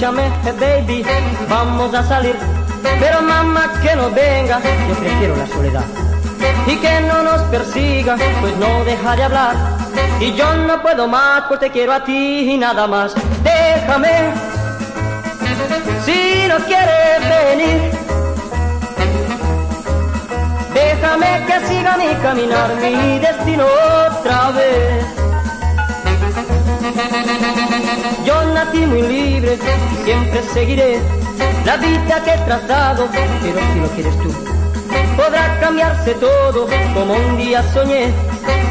Escúchame, baby, vamos a salir. Pero mamá que no venga, yo prefiero la soledad. Y que no nos persiga, pues no deja de hablar. Y yo no puedo más, pues te quiero a ti y nada más. Déjame, si no quieres venir. Déjame que siga mi caminar, mi destino Nací muy libre siempre seguiré la vida que he trazado, pero si lo quieres tú, podrá cambiarse todo como un día soñé.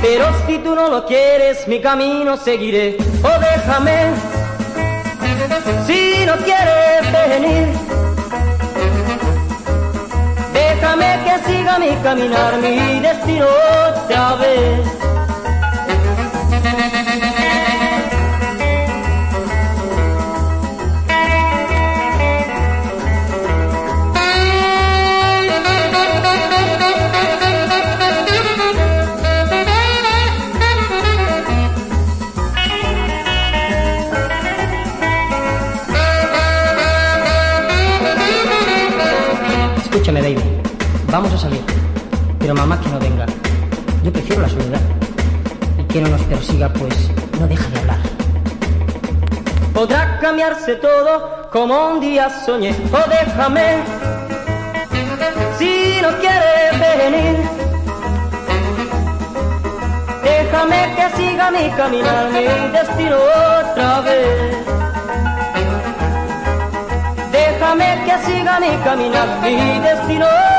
Pero si tú no lo quieres, mi camino seguiré. O déjame, si no quieres venir. Déjame que siga mi caminar, mi destino otra vez. Escúchame, baby. Vamos a salir. Pero mamá que no venga. Yo prefiero la soledad. Y que no nos persiga, pues no deja de hablar. Podrá cambiarse todo como un día soñé. O déjame. Si no quieres venir. Déjame que siga mi caminar, mi destino otra vez. Déjame que siga mi caminar, mi destino.